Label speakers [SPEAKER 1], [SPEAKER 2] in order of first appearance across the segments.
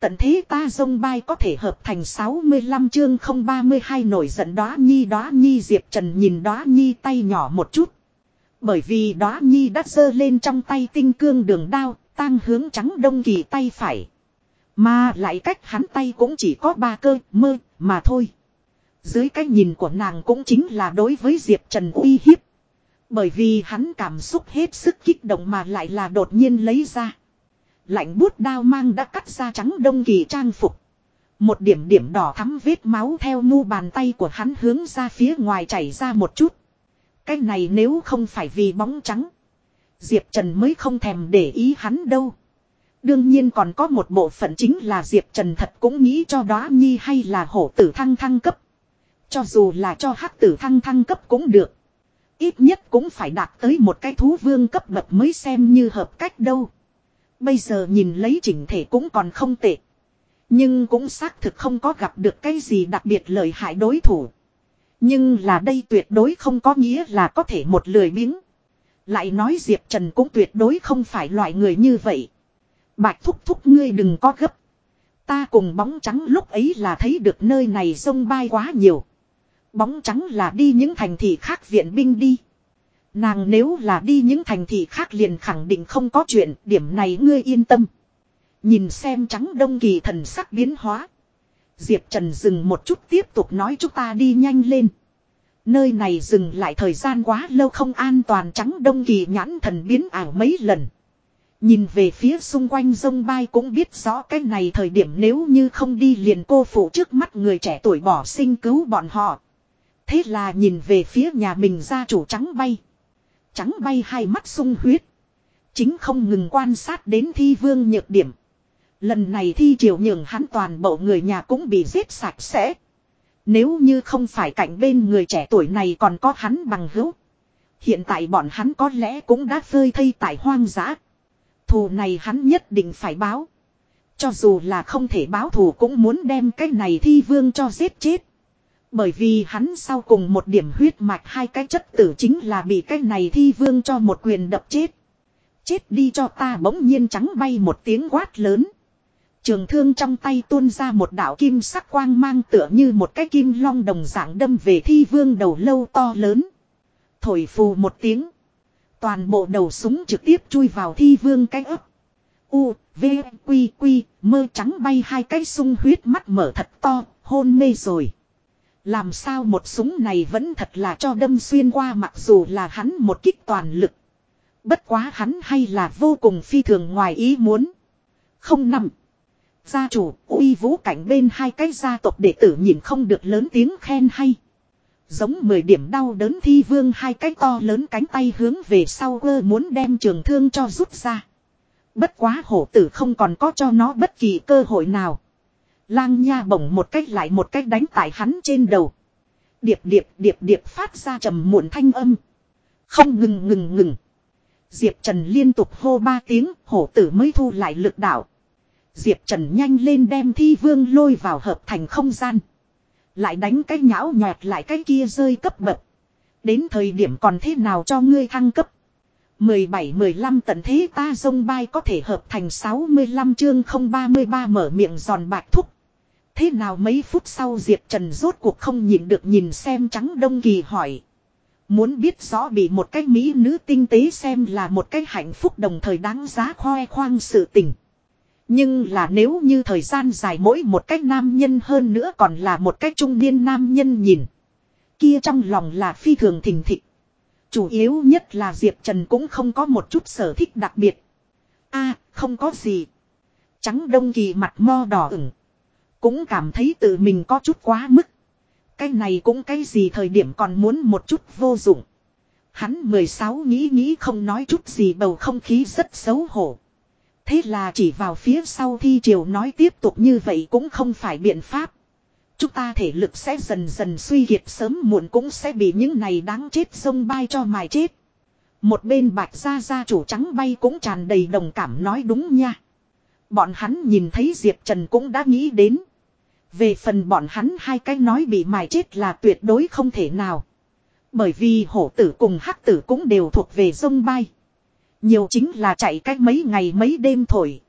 [SPEAKER 1] Tận thế ta dông bay có thể hợp thành 65 chương 032 nổi giận đóa nhi đóa nhi Diệp Trần nhìn đóa nhi tay nhỏ một chút. Bởi vì đóa nhi đã giơ lên trong tay tinh cương đường đao, tăng hướng trắng đông kỳ tay phải. Mà lại cách hắn tay cũng chỉ có ba cơ, mơ, mà thôi. Dưới cái nhìn của nàng cũng chính là đối với Diệp Trần uy hiếp. Bởi vì hắn cảm xúc hết sức kích động mà lại là đột nhiên lấy ra. Lạnh bút đao mang đã cắt ra trắng đông kỳ trang phục. Một điểm điểm đỏ thắm vết máu theo mu bàn tay của hắn hướng ra phía ngoài chảy ra một chút. Cái này nếu không phải vì bóng trắng. Diệp Trần mới không thèm để ý hắn đâu. Đương nhiên còn có một bộ phận chính là Diệp Trần thật cũng nghĩ cho đó nhi hay là hổ tử thăng thăng cấp. Cho dù là cho hắc tử thăng thăng cấp cũng được. Ít nhất cũng phải đạt tới một cái thú vương cấp bậc mới xem như hợp cách đâu. Bây giờ nhìn lấy chỉnh thể cũng còn không tệ. Nhưng cũng xác thực không có gặp được cái gì đặc biệt lợi hại đối thủ. Nhưng là đây tuyệt đối không có nghĩa là có thể một lười biếng. Lại nói Diệp Trần cũng tuyệt đối không phải loại người như vậy. Bạch thúc thúc ngươi đừng có gấp. Ta cùng bóng trắng lúc ấy là thấy được nơi này sông bay quá nhiều. Bóng trắng là đi những thành thị khác viện binh đi. Nàng nếu là đi những thành thị khác liền khẳng định không có chuyện, điểm này ngươi yên tâm. Nhìn xem trắng đông kỳ thần sắc biến hóa. Diệp Trần dừng một chút tiếp tục nói chúng ta đi nhanh lên. Nơi này dừng lại thời gian quá lâu không an toàn trắng đông kỳ nhãn thần biến ảo mấy lần. Nhìn về phía xung quanh sông bay cũng biết rõ cái này thời điểm nếu như không đi liền cô phụ trước mắt người trẻ tuổi bỏ sinh cứu bọn họ. Thế là nhìn về phía nhà mình gia chủ trắng bay. Trắng bay hai mắt sung huyết. Chính không ngừng quan sát đến thi vương nhược điểm. Lần này thi triều nhường hắn toàn bộ người nhà cũng bị giết sạch sẽ. Nếu như không phải cạnh bên người trẻ tuổi này còn có hắn bằng hữu. Hiện tại bọn hắn có lẽ cũng đã phơi thây tại hoang dã. Thù này hắn nhất định phải báo. Cho dù là không thể báo thù cũng muốn đem cái này thi vương cho giết chết. Bởi vì hắn sau cùng một điểm huyết mạch hai cái chất tử chính là bị cái này thi vương cho một quyền đập chết. Chết đi cho ta bỗng nhiên trắng bay một tiếng quát lớn. Trường thương trong tay tuôn ra một đạo kim sắc quang mang tựa như một cái kim long đồng dạng đâm về thi vương đầu lâu to lớn. Thổi phù một tiếng. Toàn bộ đầu súng trực tiếp chui vào thi vương cái ấp. U, V, Quy, Quy, mơ trắng bay hai cái sung huyết mắt mở thật to, hôn mê rồi. Làm sao một súng này vẫn thật là cho đâm xuyên qua mặc dù là hắn một kích toàn lực. Bất quá hắn hay là vô cùng phi thường ngoài ý muốn. Không nằm. Gia chủ, uy vũ cảnh bên hai cái gia tộc đệ tử nhìn không được lớn tiếng khen hay. Giống 10 điểm đau đớn thi vương hai cái to lớn cánh tay hướng về sau ơ muốn đem trường thương cho rút ra. Bất quá hổ tử không còn có cho nó bất kỳ cơ hội nào. Lang nha bổng một cách lại một cách đánh tại hắn trên đầu. Điệp điệp điệp điệp phát ra trầm muộn thanh âm. Không ngừng ngừng ngừng. Diệp Trần liên tục hô ba tiếng, hổ tử mới thu lại lực đạo. Diệp Trần nhanh lên đem thi vương lôi vào hợp thành không gian. Lại đánh cái nhão nhọt lại cái kia rơi cấp bậc. Đến thời điểm còn thế nào cho ngươi thăng cấp. 17-15 tận thế ta dông bay có thể hợp thành 65 chương 033 mở miệng giòn bạc thúc. Thế nào mấy phút sau Diệp Trần rốt cuộc không nhìn được nhìn xem trắng đông kỳ hỏi. Muốn biết rõ bị một cái mỹ nữ tinh tế xem là một cái hạnh phúc đồng thời đáng giá khoe khoang sự tình. Nhưng là nếu như thời gian dài mỗi một cách nam nhân hơn nữa còn là một cách trung niên nam nhân nhìn. Kia trong lòng là phi thường thình thịch. Chủ yếu nhất là Diệp Trần cũng không có một chút sở thích đặc biệt. a, không có gì. Trắng đông kỳ mặt mo đỏ ửng. Cũng cảm thấy tự mình có chút quá mức. Cái này cũng cái gì thời điểm còn muốn một chút vô dụng. Hắn 16 nghĩ nghĩ không nói chút gì bầu không khí rất xấu hổ. Thế là chỉ vào phía sau thi triều nói tiếp tục như vậy cũng không phải biện pháp. Chúng ta thể lực sẽ dần dần suy kiệt sớm muộn cũng sẽ bị những này đáng chết sông bay cho mài chết. Một bên bạch gia gia chủ trắng bay cũng tràn đầy đồng cảm nói đúng nha. Bọn hắn nhìn thấy Diệp Trần cũng đã nghĩ đến. Về phần bọn hắn hai cái nói bị mài chết là tuyệt đối không thể nào. Bởi vì hổ tử cùng hắc tử cũng đều thuộc về sông bay. Nhiều chính là chạy cách mấy ngày mấy đêm thổi.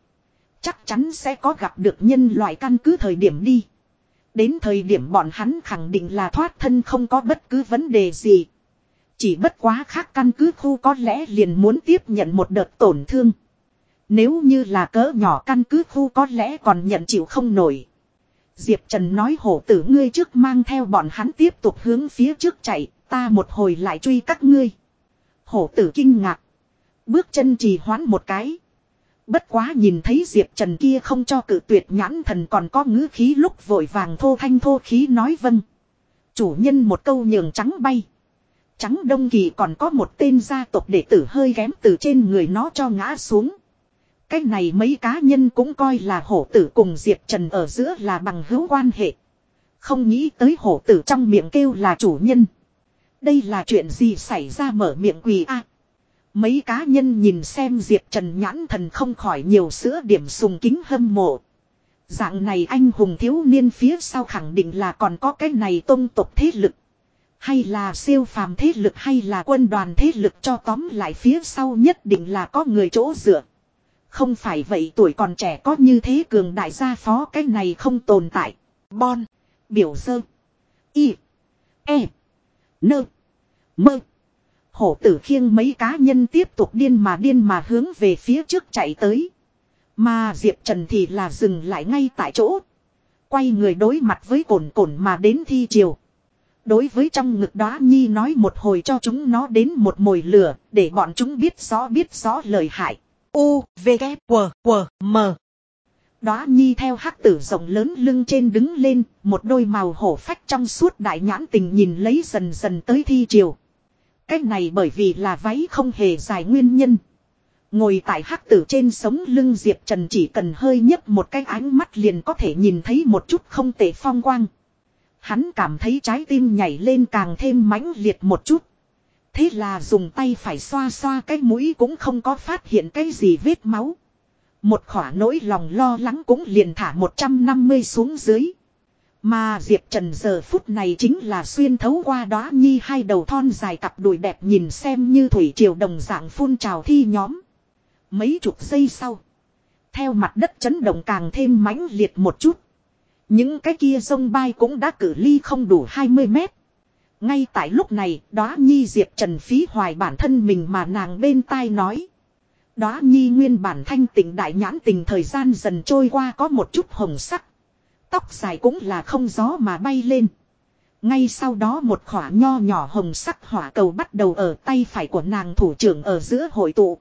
[SPEAKER 1] Chắc chắn sẽ có gặp được nhân loại căn cứ thời điểm đi. Đến thời điểm bọn hắn khẳng định là thoát thân không có bất cứ vấn đề gì. Chỉ bất quá khác căn cứ khu có lẽ liền muốn tiếp nhận một đợt tổn thương. Nếu như là cỡ nhỏ căn cứ khu có lẽ còn nhận chịu không nổi. Diệp Trần nói hổ tử ngươi trước mang theo bọn hắn tiếp tục hướng phía trước chạy, ta một hồi lại truy các ngươi. Hổ tử kinh ngạc. Bước chân trì hoãn một cái. Bất quá nhìn thấy Diệp Trần kia không cho cử tuyệt nhãn thần còn có ngữ khí lúc vội vàng thô thanh thô khí nói vâng. Chủ nhân một câu nhường trắng bay. Trắng đông kỳ còn có một tên gia tộc đệ tử hơi ghém từ trên người nó cho ngã xuống. Cái này mấy cá nhân cũng coi là hổ tử cùng Diệp Trần ở giữa là bằng hữu quan hệ. Không nghĩ tới hổ tử trong miệng kêu là chủ nhân. Đây là chuyện gì xảy ra mở miệng quỳ a Mấy cá nhân nhìn xem Diệp Trần nhãn thần không khỏi nhiều sữa điểm sùng kính hâm mộ. Dạng này anh hùng thiếu niên phía sau khẳng định là còn có cái này tôn tục thế lực. Hay là siêu phàm thế lực hay là quân đoàn thế lực cho tóm lại phía sau nhất định là có người chỗ dựa. Không phải vậy tuổi còn trẻ có như thế cường đại gia phó cái này không tồn tại. Bon. Biểu sơ. Y. E. Nơ. Mơ. Hổ tử khiêng mấy cá nhân tiếp tục điên mà điên mà hướng về phía trước chạy tới. Mà Diệp Trần thì là dừng lại ngay tại chỗ. Quay người đối mặt với cồn cồn mà đến thi triều. Đối với trong ngực đó Nhi nói một hồi cho chúng nó đến một mồi lửa, để bọn chúng biết rõ biết rõ lời hại. U, V, K, W, W, M. Đó Nhi theo hắc tử rộng lớn lưng trên đứng lên, một đôi màu hổ phách trong suốt đại nhãn tình nhìn lấy dần dần tới thi triều. Cách này bởi vì là váy không hề dài nguyên nhân. Ngồi tại hắc tử trên sống lưng Diệp Trần chỉ cần hơi nhấp một cái ánh mắt liền có thể nhìn thấy một chút không tệ phong quang. Hắn cảm thấy trái tim nhảy lên càng thêm mãnh liệt một chút. Thế là dùng tay phải xoa xoa cái mũi cũng không có phát hiện cái gì vết máu. Một khỏa nỗi lòng lo lắng cũng liền thả 150 xuống dưới. Mà Diệp Trần giờ phút này chính là xuyên thấu qua đó nhi hai đầu thon dài cặp đùi đẹp nhìn xem như thủy triều đồng dạng phun trào thi nhóm. Mấy chục giây sau. Theo mặt đất chấn động càng thêm mãnh liệt một chút. Những cái kia sông bay cũng đã cử ly không đủ 20 mét. Ngay tại lúc này, đó Nhi Diệp Trần phí hoài bản thân mình mà nàng bên tai nói. Đó Nhi nguyên bản thanh tịnh đại nhãn tình thời gian dần trôi qua có một chút hồng sắc. Tóc dài cũng là không gió mà bay lên. Ngay sau đó một khỏa nho nhỏ hồng sắc hỏa cầu bắt đầu ở tay phải của nàng thủ trưởng ở giữa hội tụ.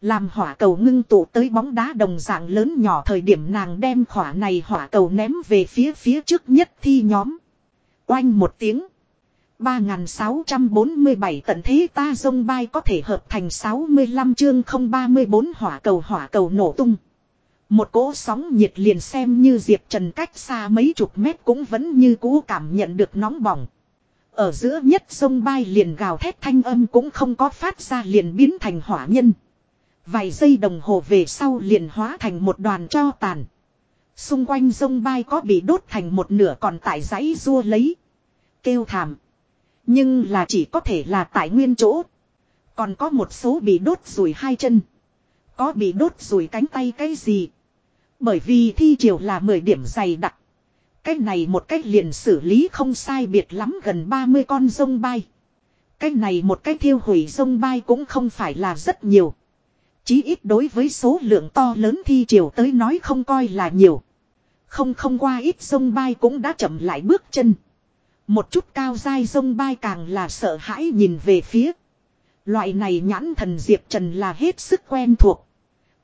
[SPEAKER 1] Làm hỏa cầu ngưng tụ tới bóng đá đồng dạng lớn nhỏ thời điểm nàng đem khỏa này hỏa cầu ném về phía phía trước nhất thi nhóm. Oanh một tiếng. 3647 tận thế ta dông bay có thể hợp thành 65 chương 034 hỏa cầu hỏa cầu nổ tung. Một cỗ sóng nhiệt liền xem như Diệp Trần cách xa mấy chục mét cũng vẫn như cũ cảm nhận được nóng bỏng. Ở giữa nhất sông bay liền gào thét thanh âm cũng không có phát ra liền biến thành hỏa nhân. Vài giây đồng hồ về sau liền hóa thành một đoàn cho tàn. Xung quanh sông bay có bị đốt thành một nửa còn tại giấy rua lấy. Kêu thảm. Nhưng là chỉ có thể là tại nguyên chỗ. Còn có một số bị đốt rùi hai chân. Có bị đốt rùi cánh tay cái gì. Bởi vì thi triều là 10 điểm dày đặc. Cái này một cách liền xử lý không sai biệt lắm gần 30 con sông bay. Cái này một cách thiêu hủy sông bay cũng không phải là rất nhiều. Chí ít đối với số lượng to lớn thi triều tới nói không coi là nhiều. Không không qua ít sông bay cũng đã chậm lại bước chân. Một chút cao dai sông bay càng là sợ hãi nhìn về phía. Loại này nhãn thần Diệp Trần là hết sức quen thuộc.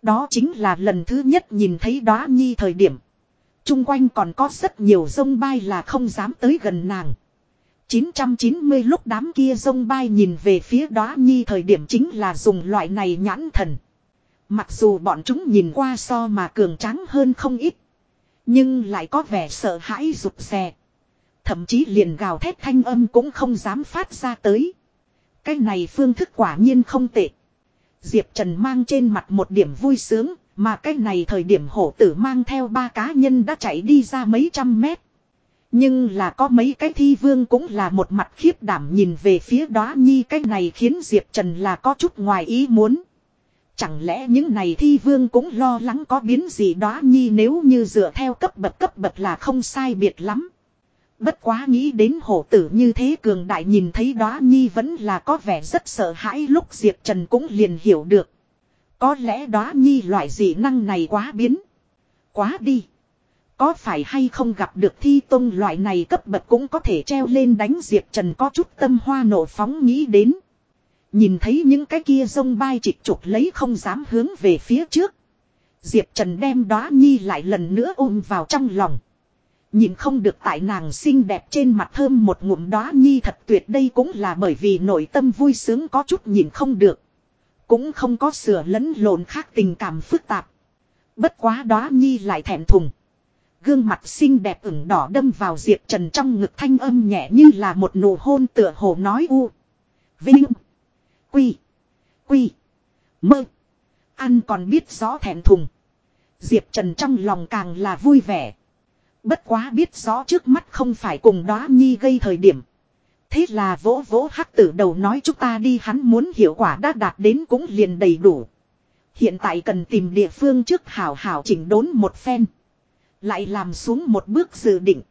[SPEAKER 1] Đó chính là lần thứ nhất nhìn thấy đóa nhi thời điểm. Trung quanh còn có rất nhiều sông bay là không dám tới gần nàng. 990 lúc đám kia sông bay nhìn về phía đóa nhi thời điểm chính là dùng loại này nhãn thần. Mặc dù bọn chúng nhìn qua so mà cường tráng hơn không ít. Nhưng lại có vẻ sợ hãi rụt rè. Thậm chí liền gào thét thanh âm cũng không dám phát ra tới. Cái này phương thức quả nhiên không tệ. Diệp Trần mang trên mặt một điểm vui sướng, mà cái này thời điểm hổ tử mang theo ba cá nhân đã chạy đi ra mấy trăm mét. Nhưng là có mấy cái thi vương cũng là một mặt khiếp đảm nhìn về phía đó nhi cái này khiến Diệp Trần là có chút ngoài ý muốn. Chẳng lẽ những này thi vương cũng lo lắng có biến gì đó nhi nếu như dựa theo cấp bậc cấp bậc là không sai biệt lắm. Bất quá nghĩ đến hổ tử như thế cường đại nhìn thấy đó nhi vẫn là có vẻ rất sợ hãi lúc Diệp Trần cũng liền hiểu được. Có lẽ đó nhi loại dị năng này quá biến. Quá đi. Có phải hay không gặp được thi tông loại này cấp bậc cũng có thể treo lên đánh Diệp Trần có chút tâm hoa nổ phóng nghĩ đến. Nhìn thấy những cái kia sông bay trịch trục lấy không dám hướng về phía trước. Diệp Trần đem đó nhi lại lần nữa ôm vào trong lòng. Nhìn không được tại nàng xinh đẹp trên mặt thơm một ngụm đóa nhi thật tuyệt đây cũng là bởi vì nội tâm vui sướng có chút nhìn không được. Cũng không có sửa lẫn lộn khác tình cảm phức tạp. Bất quá đóa nhi lại thẹn thùng. Gương mặt xinh đẹp ửng đỏ đâm vào Diệp Trần trong ngực thanh âm nhẹ như là một nụ hôn tựa hồ nói u. Vinh. Quy. Quy. Mơ. Ăn còn biết rõ thẹn thùng. Diệp Trần trong lòng càng là vui vẻ. Bất quá biết rõ trước mắt không phải cùng đó nhi gây thời điểm. Thế là vỗ vỗ hắc tử đầu nói chúng ta đi hắn muốn hiệu quả đã đạt đến cũng liền đầy đủ. Hiện tại cần tìm địa phương trước hảo hảo chỉnh đốn một phen. Lại làm xuống một bước dự định.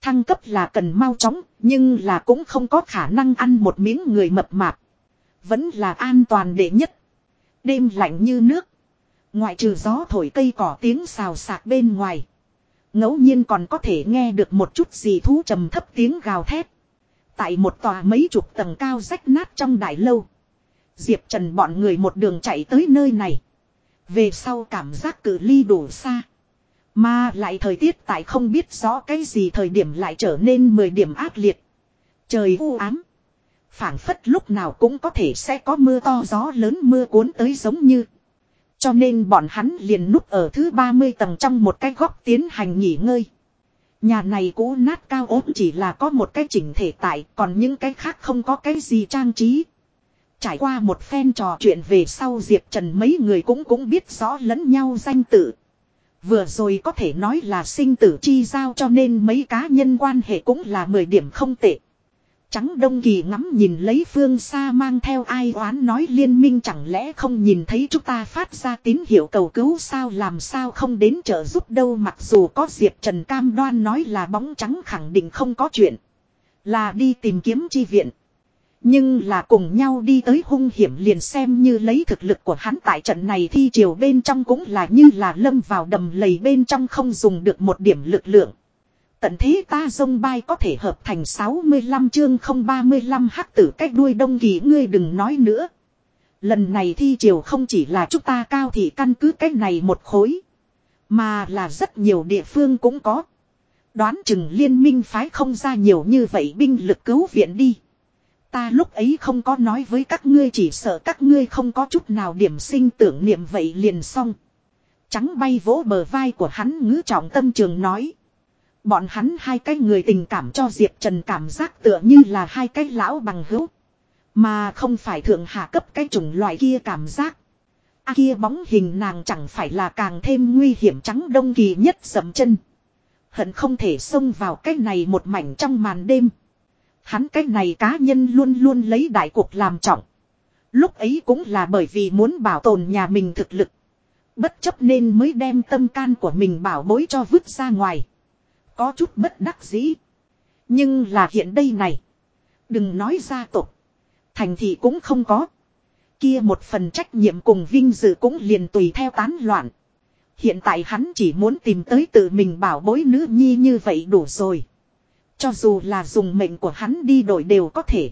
[SPEAKER 1] Thăng cấp là cần mau chóng, nhưng là cũng không có khả năng ăn một miếng người mập mạp. Vẫn là an toàn đệ nhất. Đêm lạnh như nước. Ngoại trừ gió thổi cây cỏ tiếng xào xạc bên ngoài ngẫu nhiên còn có thể nghe được một chút gì thú trầm thấp tiếng gào thét. Tại một tòa mấy chục tầng cao rách nát trong đại lâu. Diệp Trần bọn người một đường chạy tới nơi này. Về sau cảm giác cự ly đủ xa. Mà lại thời tiết tại không biết rõ cái gì thời điểm lại trở nên 10 điểm ác liệt. Trời u ám phảng phất lúc nào cũng có thể sẽ có mưa to gió lớn mưa cuốn tới giống như. Cho nên bọn hắn liền núp ở thứ 30 tầng trong một cái góc tiến hành nghỉ ngơi. Nhà này cũ nát cao ốm chỉ là có một cái chỉnh thể tại, còn những cái khác không có cái gì trang trí. Trải qua một phen trò chuyện về sau Diệp Trần mấy người cũng cũng biết rõ lẫn nhau danh tự. Vừa rồi có thể nói là sinh tử chi giao cho nên mấy cá nhân quan hệ cũng là 10 điểm không tệ. Trắng đông kỳ ngắm nhìn lấy phương xa mang theo ai oán nói liên minh chẳng lẽ không nhìn thấy chúng ta phát ra tín hiệu cầu cứu sao, làm sao không đến trợ giúp đâu, mặc dù có Diệp Trần Cam đoan nói là bóng trắng khẳng định không có chuyện. Là đi tìm kiếm chi viện. Nhưng là cùng nhau đi tới hung hiểm liền xem như lấy thực lực của hắn tại trận này thi chiều bên trong cũng là như là lâm vào đầm lầy bên trong không dùng được một điểm lực lượng. Tận thế ta dông bay có thể hợp thành 65 chương 035 hắc tử cách đuôi đông kỳ, ngươi đừng nói nữa. Lần này thi triều không chỉ là chúng ta cao thì căn cứ cách này một khối. Mà là rất nhiều địa phương cũng có. Đoán chừng liên minh phái không ra nhiều như vậy binh lực cứu viện đi. Ta lúc ấy không có nói với các ngươi, chỉ sợ các ngươi không có chút nào điểm sinh tưởng niệm vậy liền xong. Trắng bay vỗ bờ vai của hắn, ngữ trọng tâm trường nói. Bọn hắn hai cái người tình cảm cho Diệp Trần cảm giác tựa như là hai cái lão bằng hữu. Mà không phải thượng hạ cấp cái chủng loại kia cảm giác. A kia bóng hình nàng chẳng phải là càng thêm nguy hiểm trắng đông kỳ nhất dậm chân. Hận không thể xông vào cái này một mảnh trong màn đêm. Hắn cái này cá nhân luôn luôn lấy đại cuộc làm trọng. Lúc ấy cũng là bởi vì muốn bảo tồn nhà mình thực lực. Bất chấp nên mới đem tâm can của mình bảo bối cho vứt ra ngoài. Có chút bất đắc dĩ. Nhưng là hiện đây này. Đừng nói gia tộc. Thành thị cũng không có. Kia một phần trách nhiệm cùng vinh dự cũng liền tùy theo tán loạn. Hiện tại hắn chỉ muốn tìm tới tự mình bảo bối nữ nhi như vậy đủ rồi. Cho dù là dùng mệnh của hắn đi đổi đều có thể.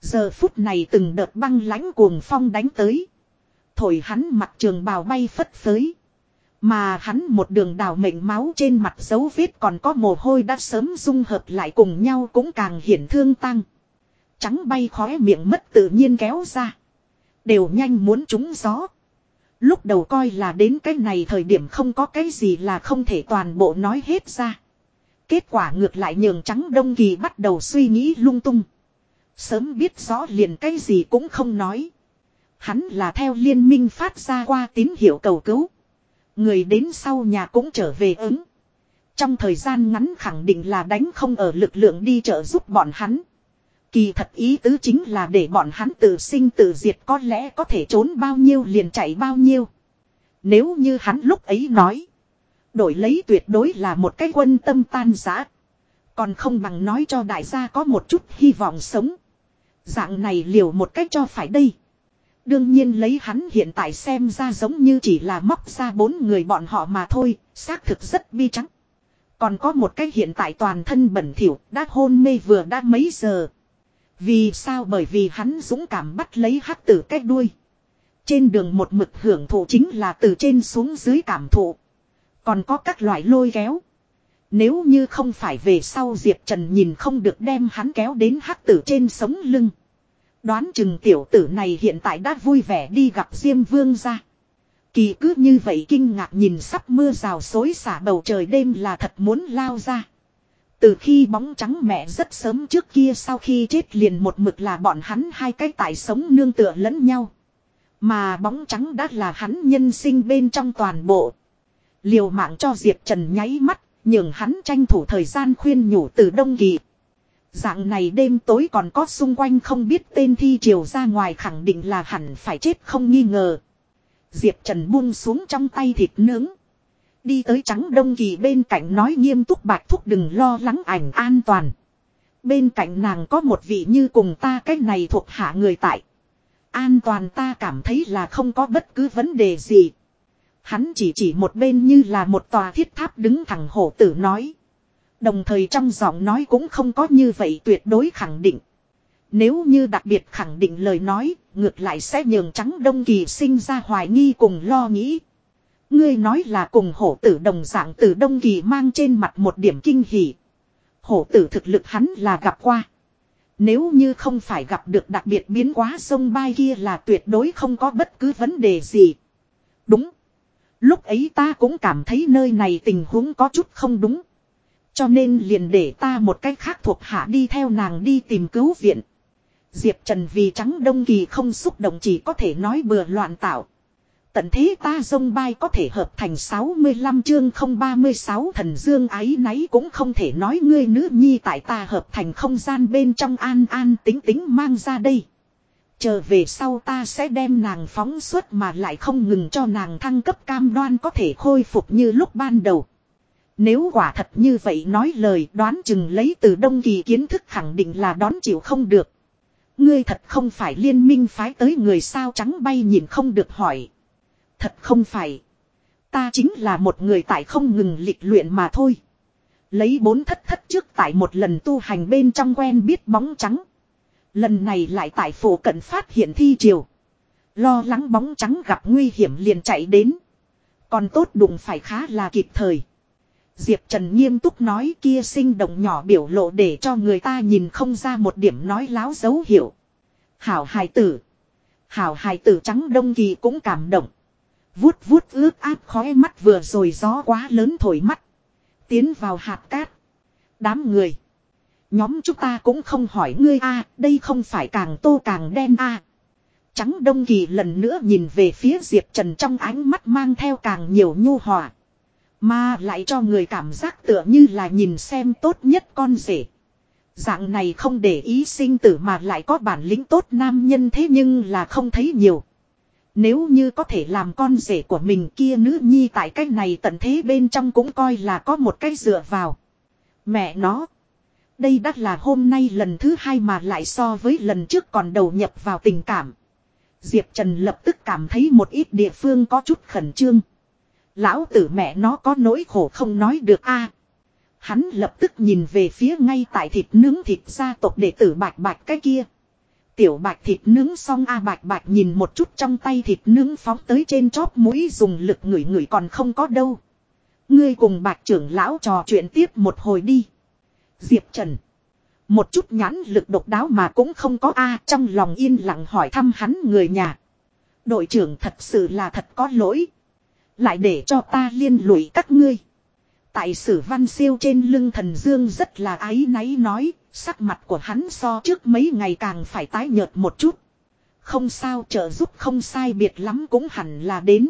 [SPEAKER 1] Giờ phút này từng đợt băng lãnh cuồng phong đánh tới. Thổi hắn mặt trường bào bay phất phới. Mà hắn một đường đào mệnh máu trên mặt dấu vết còn có mồ hôi đã sớm dung hợp lại cùng nhau cũng càng hiển thương tăng. Trắng bay khóe miệng mất tự nhiên kéo ra. Đều nhanh muốn trúng gió. Lúc đầu coi là đến cái này thời điểm không có cái gì là không thể toàn bộ nói hết ra. Kết quả ngược lại nhường trắng đông kỳ bắt đầu suy nghĩ lung tung. Sớm biết rõ liền cái gì cũng không nói. Hắn là theo liên minh phát ra qua tín hiệu cầu cứu. Người đến sau nhà cũng trở về ứng. Trong thời gian ngắn khẳng định là đánh không ở lực lượng đi trợ giúp bọn hắn. Kỳ thật ý tứ chính là để bọn hắn tự sinh tự diệt có lẽ có thể trốn bao nhiêu liền chạy bao nhiêu. Nếu như hắn lúc ấy nói. Đổi lấy tuyệt đối là một cái quân tâm tan giã. Còn không bằng nói cho đại gia có một chút hy vọng sống. Dạng này liều một cách cho phải đây. Đương nhiên lấy hắn hiện tại xem ra giống như chỉ là móc ra bốn người bọn họ mà thôi, xác thực rất bi trắng. Còn có một cái hiện tại toàn thân bẩn thỉu, đã hôn mê vừa đã mấy giờ. Vì sao bởi vì hắn dũng cảm bắt lấy hắc tử cách đuôi. Trên đường một mực hưởng thụ chính là từ trên xuống dưới cảm thụ. Còn có các loại lôi kéo. Nếu như không phải về sau Diệp Trần nhìn không được đem hắn kéo đến hắc tử trên sống lưng. Đoán chừng tiểu tử này hiện tại đã vui vẻ đi gặp Diêm Vương ra. Kỳ cứ như vậy kinh ngạc nhìn sắp mưa rào xối xả bầu trời đêm là thật muốn lao ra. Từ khi bóng trắng mẹ rất sớm trước kia sau khi chết liền một mực là bọn hắn hai cái tài sống nương tựa lẫn nhau. Mà bóng trắng đã là hắn nhân sinh bên trong toàn bộ. Liều mạng cho Diệp Trần nháy mắt, nhường hắn tranh thủ thời gian khuyên nhủ từ Đông Kỳ. Dạng này đêm tối còn có xung quanh không biết tên thi triều ra ngoài khẳng định là hẳn phải chết không nghi ngờ. Diệp Trần buông xuống trong tay thịt nướng. Đi tới trắng đông kỳ bên cạnh nói nghiêm túc bạch thúc đừng lo lắng ảnh an toàn. Bên cạnh nàng có một vị như cùng ta cái này thuộc hạ người tại. An toàn ta cảm thấy là không có bất cứ vấn đề gì. Hắn chỉ chỉ một bên như là một tòa thiết tháp đứng thẳng hổ tử nói. Đồng thời trong giọng nói cũng không có như vậy tuyệt đối khẳng định. Nếu như đặc biệt khẳng định lời nói, ngược lại sẽ nhường trắng đông kỳ sinh ra hoài nghi cùng lo nghĩ. Ngươi nói là cùng hổ tử đồng dạng từ đông kỳ mang trên mặt một điểm kinh hỉ. Hổ tử thực lực hắn là gặp qua. Nếu như không phải gặp được đặc biệt biến quá sông bay kia là tuyệt đối không có bất cứ vấn đề gì. Đúng. Lúc ấy ta cũng cảm thấy nơi này tình huống có chút không đúng. Cho nên liền để ta một cách khác thuộc hạ đi theo nàng đi tìm cứu viện. Diệp Trần vì trắng đông kỳ không xúc động chỉ có thể nói bừa loạn tạo. Tận thế ta dông bay có thể hợp thành 65 chương 036 thần dương ái náy cũng không thể nói ngươi nữ nhi tại ta hợp thành không gian bên trong an an tính tính mang ra đây. Chờ về sau ta sẽ đem nàng phóng xuất mà lại không ngừng cho nàng thăng cấp cam đoan có thể khôi phục như lúc ban đầu. Nếu quả thật như vậy nói lời, đoán chừng lấy từ đông kỳ kiến thức khẳng định là đón chịu không được. Ngươi thật không phải liên minh phái tới người sao trắng bay nhìn không được hỏi. Thật không phải. Ta chính là một người tại không ngừng lịch luyện mà thôi. Lấy bốn thất thất trước tại một lần tu hành bên trong quen biết bóng trắng. Lần này lại tại phủ cận phát hiện thi triều. Lo lắng bóng trắng gặp nguy hiểm liền chạy đến. Còn tốt đụng phải khá là kịp thời. Diệp Trần nghiêm túc nói kia sinh động nhỏ biểu lộ để cho người ta nhìn không ra một điểm nói láo dấu hiệu. Hảo hài tử. Hảo hài tử trắng đông kỳ cũng cảm động. Vuốt vuốt ướt áp khói mắt vừa rồi gió quá lớn thổi mắt. Tiến vào hạt cát. Đám người. Nhóm chúng ta cũng không hỏi ngươi a, đây không phải càng tô càng đen a Trắng đông kỳ lần nữa nhìn về phía Diệp Trần trong ánh mắt mang theo càng nhiều nhu hòa. Mà lại cho người cảm giác tựa như là nhìn xem tốt nhất con rể. Dạng này không để ý sinh tử mà lại có bản lĩnh tốt nam nhân thế nhưng là không thấy nhiều. Nếu như có thể làm con rể của mình kia nữ nhi tại cái này tận thế bên trong cũng coi là có một cái dựa vào. Mẹ nó. Đây đắt là hôm nay lần thứ hai mà lại so với lần trước còn đầu nhập vào tình cảm. Diệp Trần lập tức cảm thấy một ít địa phương có chút khẩn trương. Lão tử mẹ nó có nỗi khổ không nói được a. Hắn lập tức nhìn về phía ngay tại thịt nướng thịt gia tộc đệ tử bạch bạch cái kia. Tiểu bạch thịt nướng xong a bạch bạch nhìn một chút trong tay thịt nướng phóng tới trên chóp mũi dùng lực ngửi ngửi còn không có đâu. Ngươi cùng bạch trưởng lão trò chuyện tiếp một hồi đi. Diệp Trần. Một chút nhãn lực độc đáo mà cũng không có a, trong lòng yên lặng hỏi thăm hắn người nhà. Đội trưởng thật sự là thật có lỗi. Lại để cho ta liên lụy các ngươi. Tại sử văn siêu trên lưng thần dương rất là ái náy nói, sắc mặt của hắn so trước mấy ngày càng phải tái nhợt một chút. Không sao trợ giúp không sai biệt lắm cũng hẳn là đến.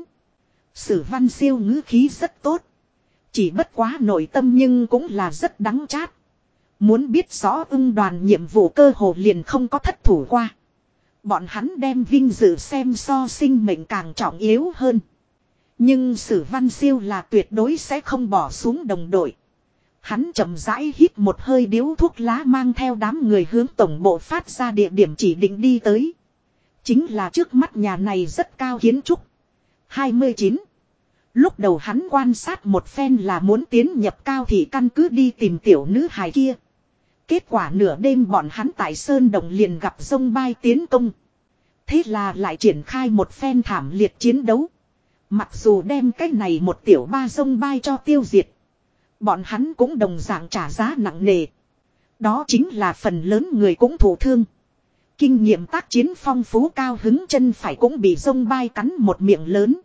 [SPEAKER 1] Sử văn siêu ngữ khí rất tốt. Chỉ bất quá nội tâm nhưng cũng là rất đắng chát. Muốn biết rõ ưng đoàn nhiệm vụ cơ hồ liền không có thất thủ qua. Bọn hắn đem vinh dự xem so sinh mệnh càng trọng yếu hơn. Nhưng sử văn siêu là tuyệt đối sẽ không bỏ xuống đồng đội. Hắn chậm rãi hít một hơi điếu thuốc lá mang theo đám người hướng tổng bộ phát ra địa điểm chỉ định đi tới. Chính là trước mắt nhà này rất cao kiến trúc. 29. Lúc đầu hắn quan sát một phen là muốn tiến nhập cao thì căn cứ đi tìm tiểu nữ hài kia. Kết quả nửa đêm bọn hắn tại Sơn Đồng liền gặp sông bay tiến công. Thế là lại triển khai một phen thảm liệt chiến đấu. Mặc dù đem cái này một tiểu ba sông bay cho tiêu diệt. Bọn hắn cũng đồng dạng trả giá nặng nề. Đó chính là phần lớn người cũng thụ thương. Kinh nghiệm tác chiến phong phú cao hứng chân phải cũng bị sông bay cắn một miệng lớn.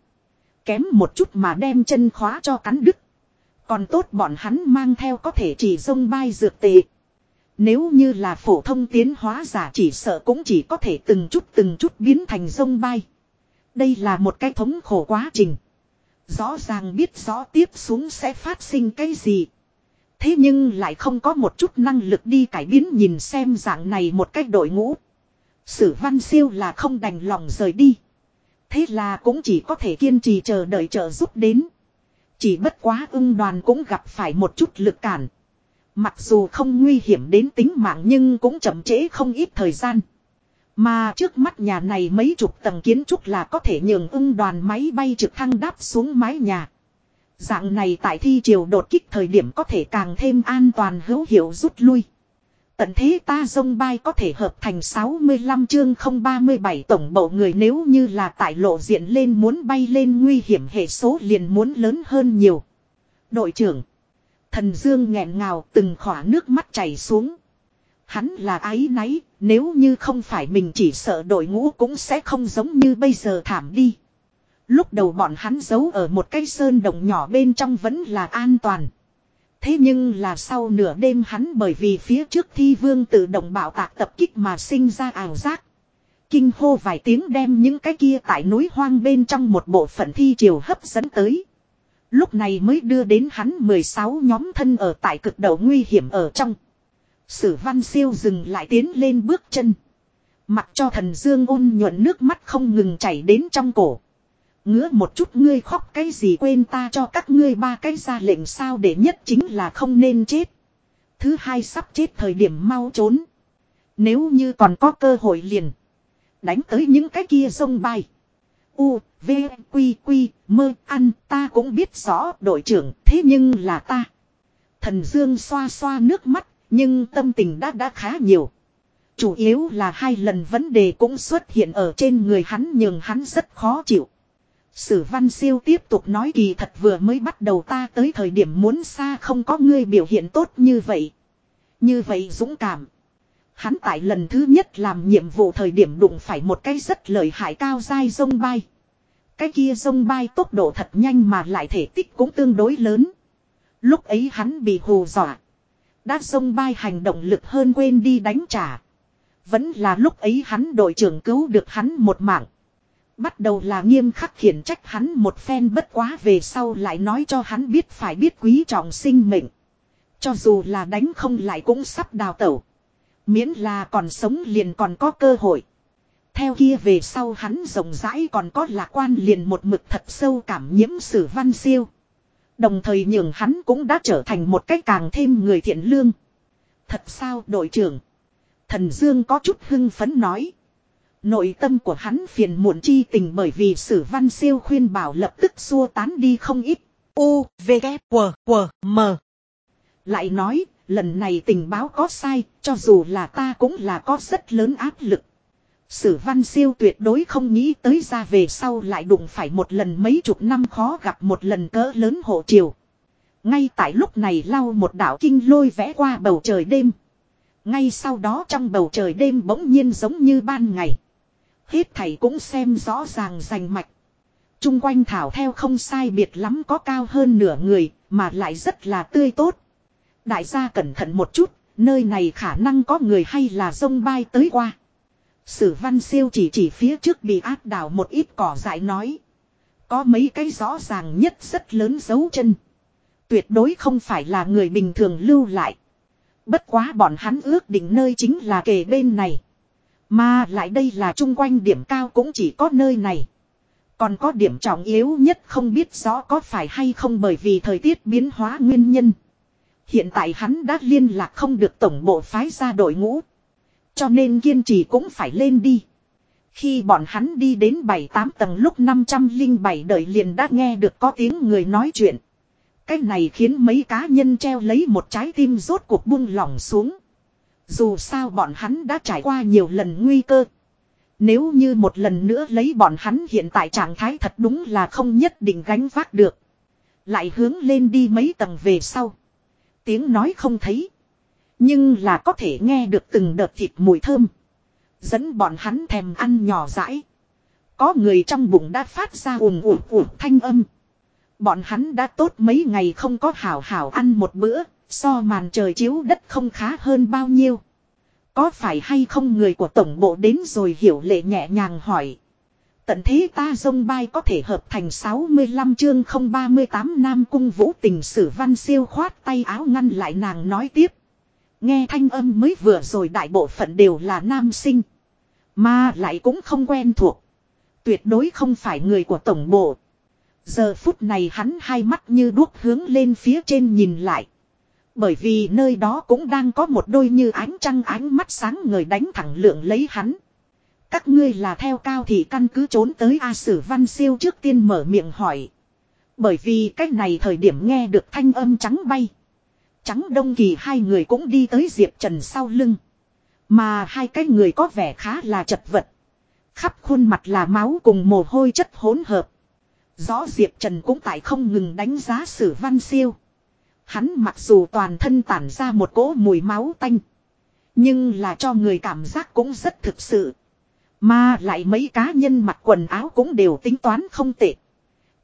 [SPEAKER 1] Kém một chút mà đem chân khóa cho cắn đứt. Còn tốt bọn hắn mang theo có thể chỉ sông bay dược tệ. Nếu như là phổ thông tiến hóa giả chỉ sợ cũng chỉ có thể từng chút từng chút biến thành sông bay. Đây là một cái thống khổ quá trình. Rõ ràng biết rõ tiếp xuống sẽ phát sinh cái gì. Thế nhưng lại không có một chút năng lực đi cải biến nhìn xem dạng này một cách đội ngũ. Sử văn siêu là không đành lòng rời đi. Thế là cũng chỉ có thể kiên trì chờ đợi trợ giúp đến. Chỉ bất quá ưng đoàn cũng gặp phải một chút lực cản. Mặc dù không nguy hiểm đến tính mạng nhưng cũng chậm trễ không ít thời gian. Mà trước mắt nhà này mấy chục tầng kiến trúc là có thể nhường ưng đoàn máy bay trực thăng đáp xuống mái nhà. Dạng này tại thi triều đột kích thời điểm có thể càng thêm an toàn hữu hiệu rút lui. Tận thế ta dông bay có thể hợp thành 65 chương 037 tổng bộ người nếu như là tại lộ diện lên muốn bay lên nguy hiểm hệ số liền muốn lớn hơn nhiều. Đội trưởng. Thần Dương nghẹn ngào từng khỏa nước mắt chảy xuống. Hắn là ái náy, nếu như không phải mình chỉ sợ đội ngũ cũng sẽ không giống như bây giờ thảm đi. Lúc đầu bọn hắn giấu ở một cái sơn động nhỏ bên trong vẫn là an toàn. Thế nhưng là sau nửa đêm hắn bởi vì phía trước thi vương tự động bảo tạc tập kích mà sinh ra ảo giác. Kinh hô vài tiếng đem những cái kia tại núi hoang bên trong một bộ phận thi triều hấp dẫn tới. Lúc này mới đưa đến hắn 16 nhóm thân ở tại cực đầu nguy hiểm ở trong. Sử văn siêu dừng lại tiến lên bước chân. Mặc cho thần dương ôn nhuận nước mắt không ngừng chảy đến trong cổ. Ngứa một chút ngươi khóc cái gì quên ta cho các ngươi ba cái ra lệnh sao để nhất chính là không nên chết. Thứ hai sắp chết thời điểm mau trốn. Nếu như còn có cơ hội liền. Đánh tới những cái kia sông bay. U, V, Quy, Quy, mơ, ăn, ta cũng biết rõ đội trưởng, thế nhưng là ta. Thần Dương xoa xoa nước mắt, nhưng tâm tình đã đã khá nhiều. Chủ yếu là hai lần vấn đề cũng xuất hiện ở trên người hắn nhưng hắn rất khó chịu. Sử văn siêu tiếp tục nói kỳ thật vừa mới bắt đầu ta tới thời điểm muốn xa không có ngươi biểu hiện tốt như vậy. Như vậy dũng cảm. Hắn tại lần thứ nhất làm nhiệm vụ thời điểm đụng phải một cái rất lợi hại cao dai sông bay. Cái kia sông bay tốc độ thật nhanh mà lại thể tích cũng tương đối lớn. Lúc ấy hắn bị hù dọa. Đã sông bay hành động lực hơn quên đi đánh trả. Vẫn là lúc ấy hắn đội trưởng cứu được hắn một mạng. Bắt đầu là nghiêm khắc khiển trách hắn một phen bất quá về sau lại nói cho hắn biết phải biết quý trọng sinh mệnh. Cho dù là đánh không lại cũng sắp đào tẩu. Miễn là còn sống liền còn có cơ hội. Theo kia về sau hắn rộng rãi còn có lạc quan liền một mực thật sâu cảm nhiễm sử văn siêu. Đồng thời nhường hắn cũng đã trở thành một cách càng thêm người thiện lương. Thật sao đội trưởng. Thần Dương có chút hưng phấn nói. Nội tâm của hắn phiền muộn chi tình bởi vì sử văn siêu khuyên bảo lập tức xua tán đi không ít. U, V, K, W, W, M. Lại nói, lần này tình báo có sai, cho dù là ta cũng là có rất lớn áp lực. Sử văn siêu tuyệt đối không nghĩ tới ra về sau lại đụng phải một lần mấy chục năm khó gặp một lần cỡ lớn hộ triều. Ngay tại lúc này lau một đảo kinh lôi vẽ qua bầu trời đêm. Ngay sau đó trong bầu trời đêm bỗng nhiên giống như ban ngày. Hết thầy cũng xem rõ ràng rành mạch. Trung quanh thảo theo không sai biệt lắm có cao hơn nửa người, mà lại rất là tươi tốt. Đại gia cẩn thận một chút, nơi này khả năng có người hay là sông bay tới qua. Sử văn siêu chỉ chỉ phía trước bị áp đảo một ít cỏ dại nói. Có mấy cái rõ ràng nhất rất lớn dấu chân. Tuyệt đối không phải là người bình thường lưu lại. Bất quá bọn hắn ước định nơi chính là kề bên này. Mà lại đây là chung quanh điểm cao cũng chỉ có nơi này. Còn có điểm trọng yếu nhất không biết rõ có phải hay không bởi vì thời tiết biến hóa nguyên nhân. Hiện tại hắn đã liên lạc không được tổng bộ phái ra đội ngũ. Cho nên kiên trì cũng phải lên đi. Khi bọn hắn đi đến 7-8 tầng lúc 507 đợi liền đã nghe được có tiếng người nói chuyện. Cái này khiến mấy cá nhân treo lấy một trái tim rốt cuộc buông lỏng xuống. Dù sao bọn hắn đã trải qua nhiều lần nguy cơ. Nếu như một lần nữa lấy bọn hắn hiện tại trạng thái thật đúng là không nhất định gánh vác được. Lại hướng lên đi mấy tầng về sau. Tiếng nói không thấy. Nhưng là có thể nghe được từng đợt thịt mùi thơm. Dẫn bọn hắn thèm ăn nhỏ rãi. Có người trong bụng đã phát ra ùm ùm ùm thanh âm. Bọn hắn đã tốt mấy ngày không có hảo hảo ăn một bữa, so màn trời chiếu đất không khá hơn bao nhiêu. Có phải hay không người của tổng bộ đến rồi hiểu lệ nhẹ nhàng hỏi. Tận thế ta dông bay có thể hợp thành 65 chương 038 Nam Cung Vũ tình sử văn siêu khoát tay áo ngăn lại nàng nói tiếp. Nghe thanh âm mới vừa rồi đại bộ phận đều là nam sinh. Mà lại cũng không quen thuộc. Tuyệt đối không phải người của tổng bộ. Giờ phút này hắn hai mắt như đuốc hướng lên phía trên nhìn lại. Bởi vì nơi đó cũng đang có một đôi như ánh trăng ánh mắt sáng người đánh thẳng lượng lấy hắn. Các ngươi là theo cao thì căn cứ trốn tới A Sử Văn Siêu trước tiên mở miệng hỏi. Bởi vì cách này thời điểm nghe được thanh âm trắng bay. Trắng đông kỳ hai người cũng đi tới Diệp Trần sau lưng. Mà hai cái người có vẻ khá là chật vật. Khắp khuôn mặt là máu cùng mồ hôi chất hỗn hợp. Rõ Diệp Trần cũng tại không ngừng đánh giá sử văn siêu. Hắn mặc dù toàn thân tản ra một cỗ mùi máu tanh. Nhưng là cho người cảm giác cũng rất thực sự. Mà lại mấy cá nhân mặc quần áo cũng đều tính toán không tệ.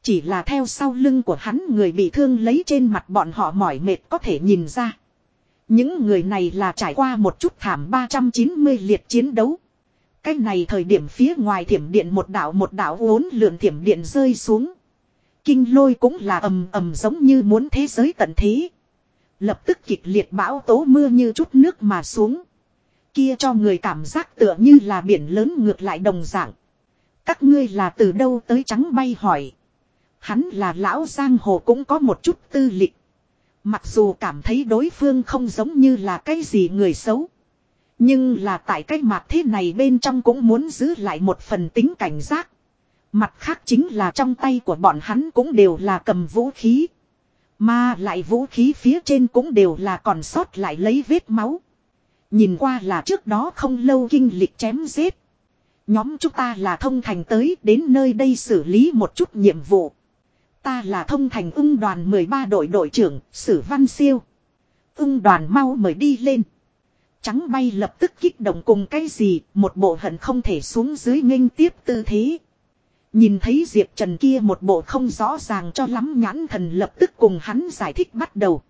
[SPEAKER 1] Chỉ là theo sau lưng của hắn người bị thương lấy trên mặt bọn họ mỏi mệt có thể nhìn ra. Những người này là trải qua một chút thảm 390 liệt chiến đấu. Cái này thời điểm phía ngoài thiểm điện một đảo một đảo uốn lượn thiểm điện rơi xuống. Kinh lôi cũng là ầm ầm giống như muốn thế giới tận thế. Lập tức kịch liệt bão tố mưa như chút nước mà xuống. Kia cho người cảm giác tựa như là biển lớn ngược lại đồng dạng. Các ngươi là từ đâu tới trắng bay hỏi. Hắn là lão giang hồ cũng có một chút tư lịch. Mặc dù cảm thấy đối phương không giống như là cái gì người xấu. Nhưng là tại cái mặt thế này bên trong cũng muốn giữ lại một phần tính cảnh giác. Mặt khác chính là trong tay của bọn hắn cũng đều là cầm vũ khí. Mà lại vũ khí phía trên cũng đều là còn sót lại lấy vết máu. Nhìn qua là trước đó không lâu kinh lịch chém giết. Nhóm chúng ta là thông thành tới đến nơi đây xử lý một chút nhiệm vụ. Ta là thông thành ưng đoàn 13 đội đội trưởng, Sử Văn Siêu. Ưng đoàn mau mời đi lên. Trắng bay lập tức kích động cùng cái gì, một bộ hận không thể xuống dưới nghênh tiếp tư thế. Nhìn thấy Diệp Trần kia một bộ không rõ ràng cho lắm nhãn thần lập tức cùng hắn giải thích bắt đầu.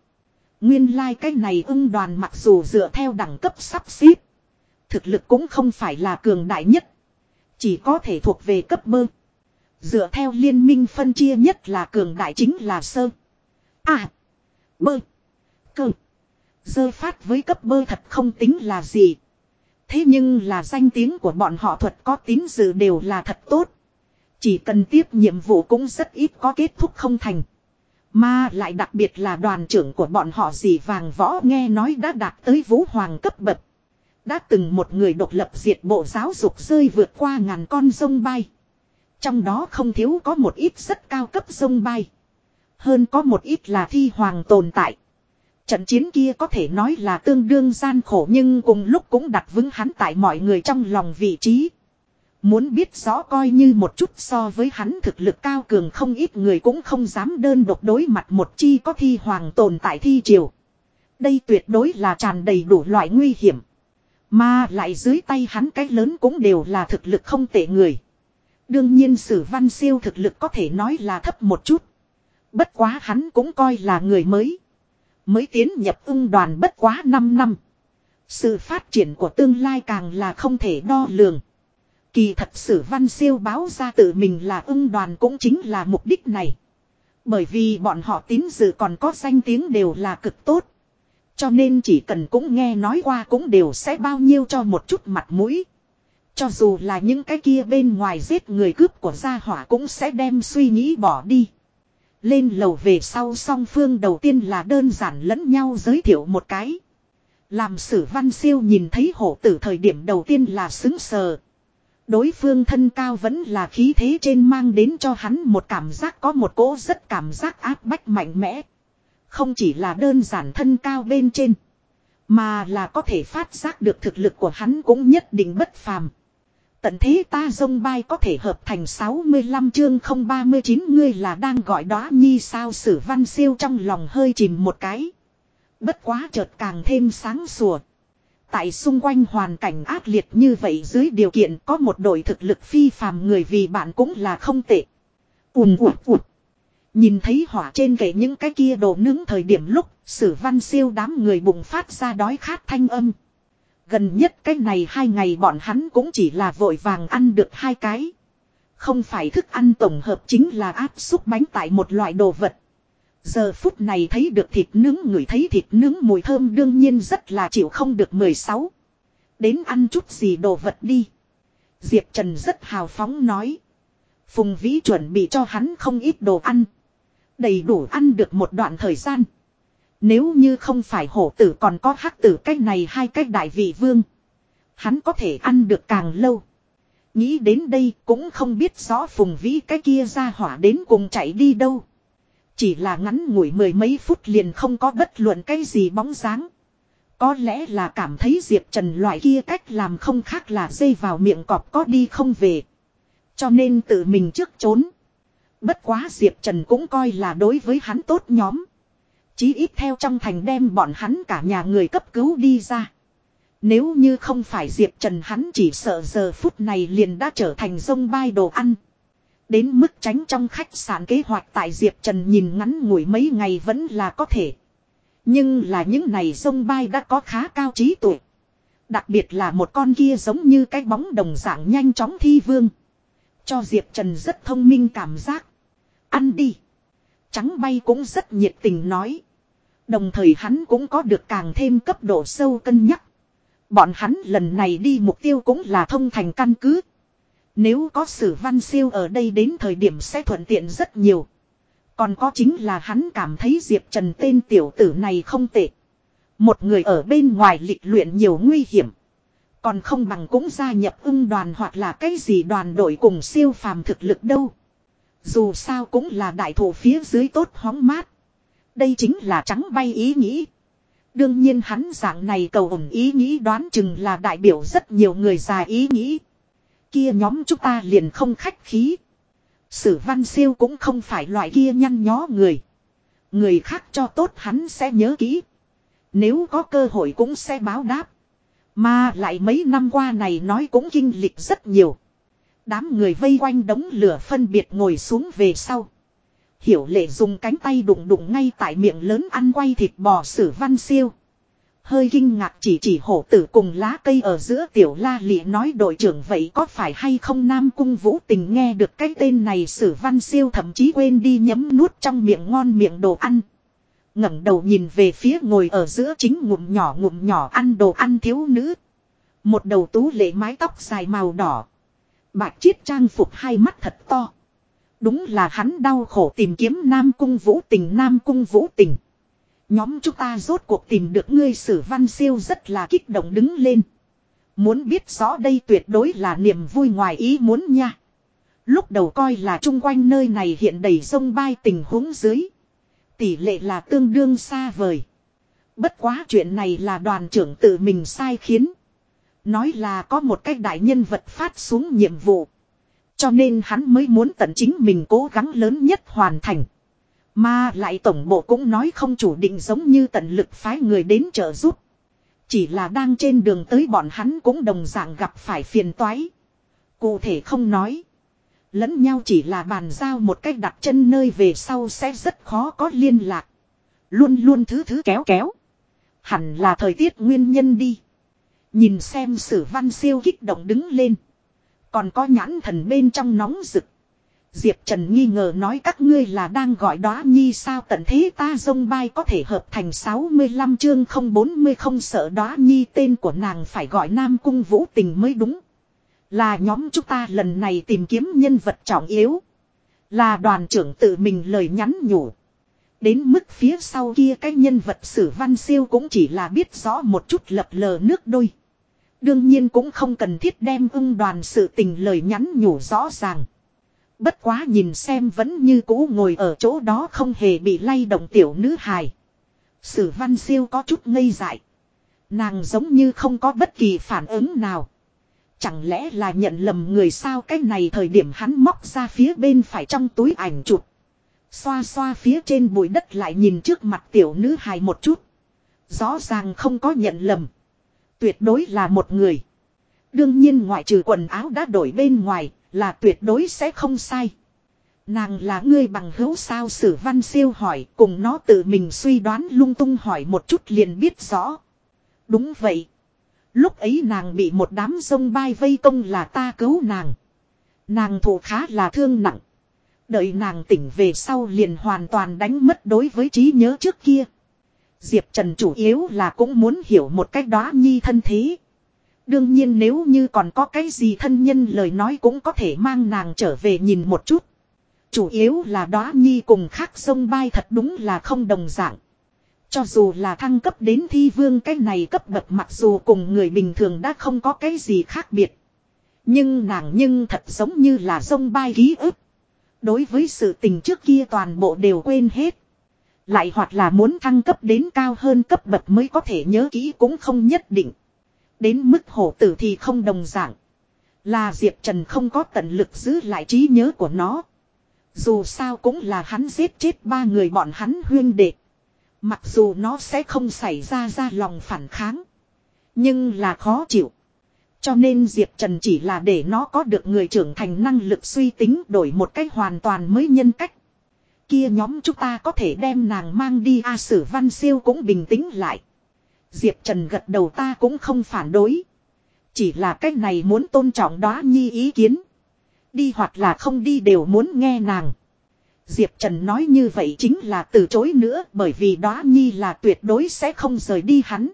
[SPEAKER 1] Nguyên lai like cái này ưng đoàn mặc dù dựa theo đẳng cấp sắp xếp. Thực lực cũng không phải là cường đại nhất. Chỉ có thể thuộc về cấp bơ. Dựa theo liên minh phân chia nhất là cường đại chính là sơ. À. Bơ. Cơ. Dơ phát với cấp bơ thật không tính là gì. Thế nhưng là danh tiếng của bọn họ thuật có tín dự đều là thật tốt. Chỉ cần tiếp nhiệm vụ cũng rất ít có kết thúc không thành. Mà lại đặc biệt là đoàn trưởng của bọn họ dì vàng võ nghe nói đã đạt tới vũ hoàng cấp bậc. Đã từng một người độc lập diệt bộ giáo dục rơi vượt qua ngàn con sông bay. Trong đó không thiếu có một ít rất cao cấp sông bay. Hơn có một ít là thi hoàng tồn tại. Trận chiến kia có thể nói là tương đương gian khổ nhưng cùng lúc cũng đặt vững hắn tại mọi người trong lòng vị trí. Muốn biết rõ coi như một chút so với hắn thực lực cao cường không ít người cũng không dám đơn độc đối mặt một chi có thi hoàng tồn tại thi triều. Đây tuyệt đối là tràn đầy đủ loại nguy hiểm. Mà lại dưới tay hắn cái lớn cũng đều là thực lực không tệ người. Đương nhiên sử văn siêu thực lực có thể nói là thấp một chút. Bất quá hắn cũng coi là người mới. Mới tiến nhập ưng đoàn bất quá 5 năm. Sự phát triển của tương lai càng là không thể đo lường. Kỳ thật sử văn siêu báo ra tự mình là ưng đoàn cũng chính là mục đích này. Bởi vì bọn họ tín dự còn có danh tiếng đều là cực tốt. Cho nên chỉ cần cũng nghe nói qua cũng đều sẽ bao nhiêu cho một chút mặt mũi. Cho dù là những cái kia bên ngoài giết người cướp của gia hỏa cũng sẽ đem suy nghĩ bỏ đi. Lên lầu về sau song phương đầu tiên là đơn giản lẫn nhau giới thiệu một cái. Làm sử văn siêu nhìn thấy hổ tử thời điểm đầu tiên là xứng sờ. Đối phương thân cao vẫn là khí thế trên mang đến cho hắn một cảm giác có một cỗ rất cảm giác áp bách mạnh mẽ. Không chỉ là đơn giản thân cao bên trên. Mà là có thể phát giác được thực lực của hắn cũng nhất định bất phàm. Tận thế ta dông bay có thể hợp thành 65 chương 039 ngươi là đang gọi đó nhi sao sử văn siêu trong lòng hơi chìm một cái. Bất quá chợt càng thêm sáng sủa. Tại xung quanh hoàn cảnh ác liệt như vậy dưới điều kiện có một đội thực lực phi phàm người vì bạn cũng là không tệ. Ùm ụt ụt. Nhìn thấy hỏa trên kệ những cái kia đồ nướng thời điểm lúc, sử văn siêu đám người bùng phát ra đói khát thanh âm. Gần nhất cái này hai ngày bọn hắn cũng chỉ là vội vàng ăn được hai cái. Không phải thức ăn tổng hợp chính là áp xúc bánh tại một loại đồ vật. Giờ phút này thấy được thịt nướng người thấy thịt nướng mùi thơm đương nhiên rất là chịu không được 16. Đến ăn chút gì đồ vật đi. Diệp Trần rất hào phóng nói. Phùng Vĩ chuẩn bị cho hắn không ít đồ ăn. Đầy đủ ăn được một đoạn thời gian. Nếu như không phải hổ tử còn có hắc tử cách này hai cách đại vị vương. Hắn có thể ăn được càng lâu. Nghĩ đến đây cũng không biết rõ phùng vĩ cái kia ra hỏa đến cùng chạy đi đâu. Chỉ là ngắn ngủi mười mấy phút liền không có bất luận cái gì bóng dáng. Có lẽ là cảm thấy Diệp Trần loại kia cách làm không khác là dây vào miệng cọp có đi không về. Cho nên tự mình trước trốn. Bất quá Diệp Trần cũng coi là đối với hắn tốt nhóm. Chí ít theo trong thành đem bọn hắn cả nhà người cấp cứu đi ra. Nếu như không phải Diệp Trần hắn chỉ sợ giờ phút này liền đã trở thành sông bay đồ ăn. Đến mức tránh trong khách sạn kế hoạch tại Diệp Trần nhìn ngắn ngủi mấy ngày vẫn là có thể. Nhưng là những này sông bay đã có khá cao trí tuệ. Đặc biệt là một con kia giống như cái bóng đồng dạng nhanh chóng thi vương. Cho Diệp Trần rất thông minh cảm giác. Ăn đi. Trắng bay cũng rất nhiệt tình nói. Đồng thời hắn cũng có được càng thêm cấp độ sâu cân nhắc. Bọn hắn lần này đi mục tiêu cũng là thông thành căn cứ. Nếu có sử văn siêu ở đây đến thời điểm sẽ thuận tiện rất nhiều. Còn có chính là hắn cảm thấy Diệp Trần tên tiểu tử này không tệ. Một người ở bên ngoài lịch luyện nhiều nguy hiểm. Còn không bằng cũng gia nhập ưng đoàn hoặc là cái gì đoàn đội cùng siêu phàm thực lực đâu. Dù sao cũng là đại thủ phía dưới tốt hóng mát. Đây chính là trắng bay ý nghĩ. Đương nhiên hắn dạng này cầu ủng ý nghĩ đoán chừng là đại biểu rất nhiều người già ý nghĩ. Kia nhóm chúng ta liền không khách khí. Sử văn siêu cũng không phải loại kia nhăn nhó người. Người khác cho tốt hắn sẽ nhớ kỹ. Nếu có cơ hội cũng sẽ báo đáp. Mà lại mấy năm qua này nói cũng kinh lịch rất nhiều. Đám người vây quanh đống lửa phân biệt ngồi xuống về sau. Hiểu lệ dùng cánh tay đụng đụng ngay tại miệng lớn ăn quay thịt bò sử văn siêu. Hơi kinh ngạc chỉ chỉ hổ tử cùng lá cây ở giữa tiểu la lị nói đội trưởng vậy có phải hay không Nam Cung Vũ tình nghe được cái tên này sử văn siêu thậm chí quên đi nhấm nuốt trong miệng ngon miệng đồ ăn. ngẩng đầu nhìn về phía ngồi ở giữa chính ngụm nhỏ ngụm nhỏ ăn đồ ăn thiếu nữ. Một đầu tú lệ mái tóc dài màu đỏ. Bạch chiết trang phục hai mắt thật to. Đúng là hắn đau khổ tìm kiếm Nam Cung Vũ Tình, Nam Cung Vũ Tình. Nhóm chúng ta rốt cuộc tìm được ngươi sử văn siêu rất là kích động đứng lên. Muốn biết rõ đây tuyệt đối là niềm vui ngoài ý muốn nha. Lúc đầu coi là chung quanh nơi này hiện đầy sông bay tình huống dưới. Tỷ lệ là tương đương xa vời. Bất quá chuyện này là đoàn trưởng tự mình sai khiến. Nói là có một cách đại nhân vật phát xuống nhiệm vụ. Cho nên hắn mới muốn tận chính mình cố gắng lớn nhất hoàn thành. Mà lại tổng bộ cũng nói không chủ định giống như tận lực phái người đến trợ giúp. Chỉ là đang trên đường tới bọn hắn cũng đồng dạng gặp phải phiền toái. Cụ thể không nói. Lẫn nhau chỉ là bàn giao một cách đặt chân nơi về sau sẽ rất khó có liên lạc. Luôn luôn thứ thứ kéo kéo. Hẳn là thời tiết nguyên nhân đi. Nhìn xem sử văn siêu kích động đứng lên. Còn có nhãn thần bên trong nóng rực. Diệp Trần nghi ngờ nói các ngươi là đang gọi đó nhi sao tận thế ta dông bay có thể hợp thành 65 chương không 40 không sợ đó nhi tên của nàng phải gọi Nam Cung Vũ Tình mới đúng. Là nhóm chúng ta lần này tìm kiếm nhân vật trọng yếu. Là đoàn trưởng tự mình lời nhắn nhủ. Đến mức phía sau kia cái nhân vật sử văn siêu cũng chỉ là biết rõ một chút lập lờ nước đôi. Đương nhiên cũng không cần thiết đem ưng đoàn sự tình lời nhắn nhủ rõ ràng. Bất quá nhìn xem vẫn như cũ ngồi ở chỗ đó không hề bị lay động tiểu nữ hài. Sử văn siêu có chút ngây dại. Nàng giống như không có bất kỳ phản ứng nào. Chẳng lẽ là nhận lầm người sao cái này thời điểm hắn móc ra phía bên phải trong túi ảnh chụp. Xoa xoa phía trên bụi đất lại nhìn trước mặt tiểu nữ hài một chút. Rõ ràng không có nhận lầm. Tuyệt đối là một người. Đương nhiên ngoại trừ quần áo đã đổi bên ngoài là tuyệt đối sẽ không sai. Nàng là ngươi bằng hữu sao sử văn siêu hỏi, cùng nó tự mình suy đoán lung tung hỏi một chút liền biết rõ. Đúng vậy. Lúc ấy nàng bị một đám sông bay vây công là ta cứu nàng. Nàng thụ khá là thương nặng. Đợi nàng tỉnh về sau liền hoàn toàn đánh mất đối với trí nhớ trước kia. Diệp Trần chủ yếu là cũng muốn hiểu một cách đó nhi thân thế. Đương nhiên nếu như còn có cái gì thân nhân lời nói cũng có thể mang nàng trở về nhìn một chút. Chủ yếu là đó nhi cùng khác sông bay thật đúng là không đồng dạng. Cho dù là thăng cấp đến thi vương cái này cấp bậc mặc dù cùng người bình thường đã không có cái gì khác biệt. Nhưng nàng nhưng thật giống như là sông bay ký ức. Đối với sự tình trước kia toàn bộ đều quên hết. Lại hoặc là muốn thăng cấp đến cao hơn cấp bậc mới có thể nhớ kỹ cũng không nhất định. Đến mức hổ tử thì không đồng dạng. Là Diệp Trần không có tận lực giữ lại trí nhớ của nó. Dù sao cũng là hắn giết chết ba người bọn hắn huyên đệ. Mặc dù nó sẽ không xảy ra ra lòng phản kháng. Nhưng là khó chịu. Cho nên Diệp Trần chỉ là để nó có được người trưởng thành năng lực suy tính đổi một cách hoàn toàn mới nhân cách. Kia nhóm chúng ta có thể đem nàng mang đi A Sử Văn Siêu cũng bình tĩnh lại. Diệp Trần gật đầu ta cũng không phản đối. Chỉ là cách này muốn tôn trọng đó nhi ý kiến. Đi hoặc là không đi đều muốn nghe nàng. Diệp Trần nói như vậy chính là từ chối nữa bởi vì đó nhi là tuyệt đối sẽ không rời đi hắn.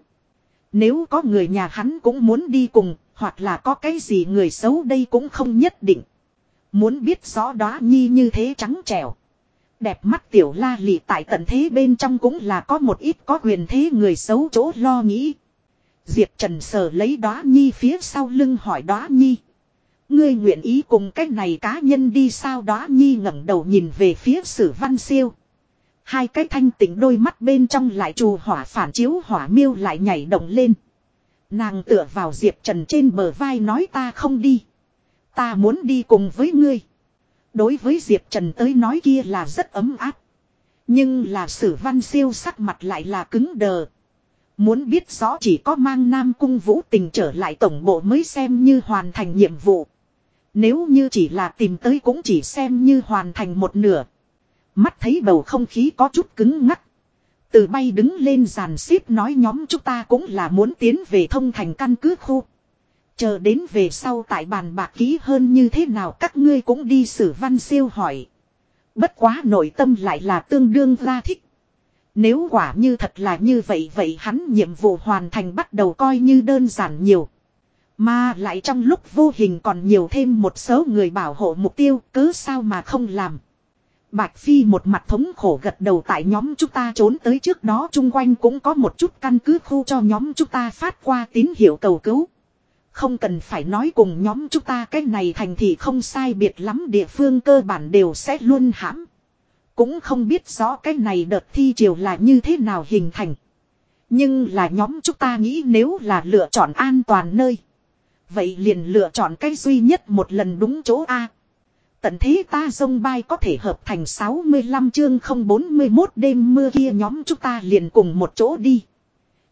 [SPEAKER 1] Nếu có người nhà hắn cũng muốn đi cùng, hoặc là có cái gì người xấu đây cũng không nhất định. Muốn biết rõ đó nhi như thế trắng trẻo. Đẹp mắt tiểu la lị tại tận thế bên trong cũng là có một ít có quyền thế người xấu chỗ lo nghĩ. Diệp Trần sờ lấy đó nhi phía sau lưng hỏi đó nhi. Ngươi nguyện ý cùng cách này cá nhân đi sao đó nhi ngẩng đầu nhìn về phía sử văn siêu. Hai cái thanh tịnh đôi mắt bên trong lại trù hỏa phản chiếu hỏa miêu lại nhảy động lên. Nàng tựa vào Diệp Trần trên bờ vai nói ta không đi. Ta muốn đi cùng với ngươi. Đối với Diệp Trần tới nói kia là rất ấm áp. Nhưng là sử văn siêu sắc mặt lại là cứng đờ. Muốn biết rõ chỉ có mang Nam Cung Vũ tình trở lại tổng bộ mới xem như hoàn thành nhiệm vụ. Nếu như chỉ là tìm tới cũng chỉ xem như hoàn thành một nửa. Mắt thấy bầu không khí có chút cứng ngắt. Từ bay đứng lên giàn xếp nói nhóm chúng ta cũng là muốn tiến về thông thành căn cứ khu. Chờ đến về sau tại bàn bạc ký hơn như thế nào các ngươi cũng đi xử văn siêu hỏi. Bất quá nội tâm lại là tương đương ra thích. Nếu quả như thật là như vậy vậy hắn nhiệm vụ hoàn thành bắt đầu coi như đơn giản nhiều. Mà lại trong lúc vô hình còn nhiều thêm một số người bảo hộ mục tiêu cứ sao mà không làm. Bạch Phi một mặt thống khổ gật đầu tại nhóm chúng ta trốn tới trước đó, chung quanh cũng có một chút căn cứ khu cho nhóm chúng ta phát qua tín hiệu cầu cứu. Không cần phải nói cùng nhóm chúng ta, cái này thành thì không sai biệt lắm, địa phương cơ bản đều sẽ luôn hãm. Cũng không biết rõ cái này đợt thi triều là như thế nào hình thành. Nhưng là nhóm chúng ta nghĩ nếu là lựa chọn an toàn nơi. Vậy liền lựa chọn cái duy nhất một lần đúng chỗ A. Tận thế ta sông bay có thể hợp thành 65 chương 041 đêm mưa kia, nhóm chúng ta liền cùng một chỗ đi.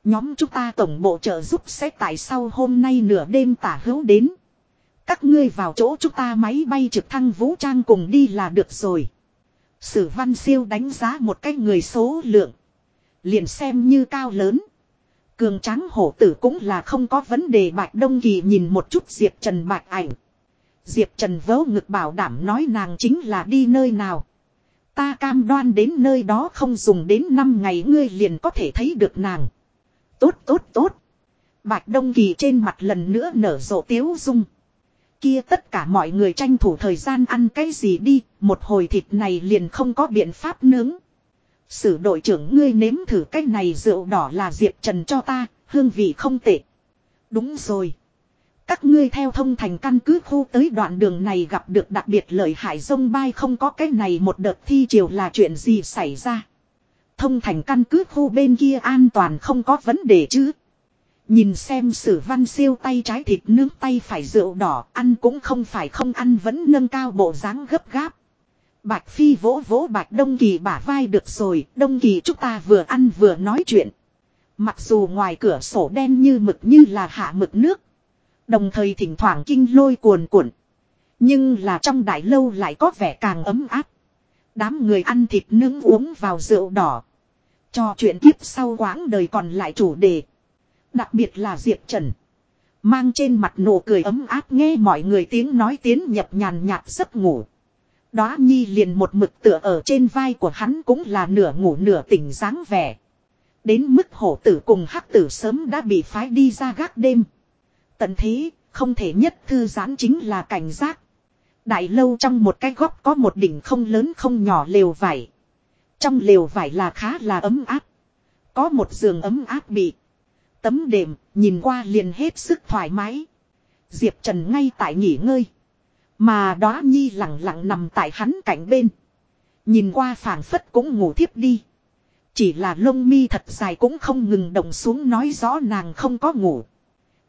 [SPEAKER 1] Nhóm chúng ta tổng bộ trợ giúp sẽ tại sau hôm nay nửa đêm tả hữu đến. Các ngươi vào chỗ chúng ta máy bay trực thăng vũ trang cùng đi là được rồi. Sử văn siêu đánh giá một cái người số lượng. Liền xem như cao lớn. Cường tráng hổ tử cũng là không có vấn đề Bạch Đông Kỳ nhìn một chút Diệp Trần Bạch ảnh. Diệp Trần vớ ngực bảo đảm nói nàng chính là đi nơi nào. Ta cam đoan đến nơi đó không dùng đến 5 ngày ngươi liền có thể thấy được nàng. Tốt tốt tốt. Bạch Đông Kỳ trên mặt lần nữa nở rộ tiếu dung. Kia tất cả mọi người tranh thủ thời gian ăn cái gì đi, một hồi thịt này liền không có biện pháp nướng. Sử đội trưởng ngươi nếm thử cái này rượu đỏ là Diệp Trần cho ta, hương vị không tệ. Đúng rồi. Các ngươi theo thông thành căn cứ khu tới đoạn đường này gặp được đặc biệt lợi hại sông bay không có cái này một đợt thi chiều là chuyện gì xảy ra. Thông thành căn cứ khu bên kia an toàn không có vấn đề chứ. Nhìn xem sử văn siêu tay trái thịt nướng tay phải rượu đỏ ăn cũng không phải không ăn vẫn nâng cao bộ dáng gấp gáp. Bạch Phi vỗ vỗ Bạch Đông Kỳ bả vai được rồi, Đông Kỳ chúng ta vừa ăn vừa nói chuyện. Mặc dù ngoài cửa sổ đen như mực như là hạ mực nước. Đồng thời thỉnh thoảng kinh lôi cuồn cuộn. Nhưng là trong đại lâu lại có vẻ càng ấm áp. Đám người ăn thịt nướng uống vào rượu đỏ. Cho chuyện kiếp sau quãng đời còn lại chủ đề. Đặc biệt là Diệp Trần. Mang trên mặt nụ cười ấm áp nghe mọi người tiếng nói tiến nhập nhàn nhạt giấc ngủ. Đóa nhi liền một mực tựa ở trên vai của hắn cũng là nửa ngủ nửa tỉnh dáng vẻ. Đến mức hổ tử cùng hắc tử sớm đã bị phái đi ra gác đêm. Tận thế, không thể nhất thư giãn chính là cảnh giác. Đại lâu trong một cái góc có một đỉnh không lớn không nhỏ lều vải. Trong lều vải là khá là ấm áp. Có một giường ấm áp bị. Tấm đệm, nhìn qua liền hết sức thoải mái. Diệp Trần ngay tại nghỉ ngơi. Mà đóa nhi lặng lặng nằm tại hắn cạnh bên. Nhìn qua phảng phất cũng ngủ thiếp đi. Chỉ là lông mi thật dài cũng không ngừng động xuống nói rõ nàng không có ngủ.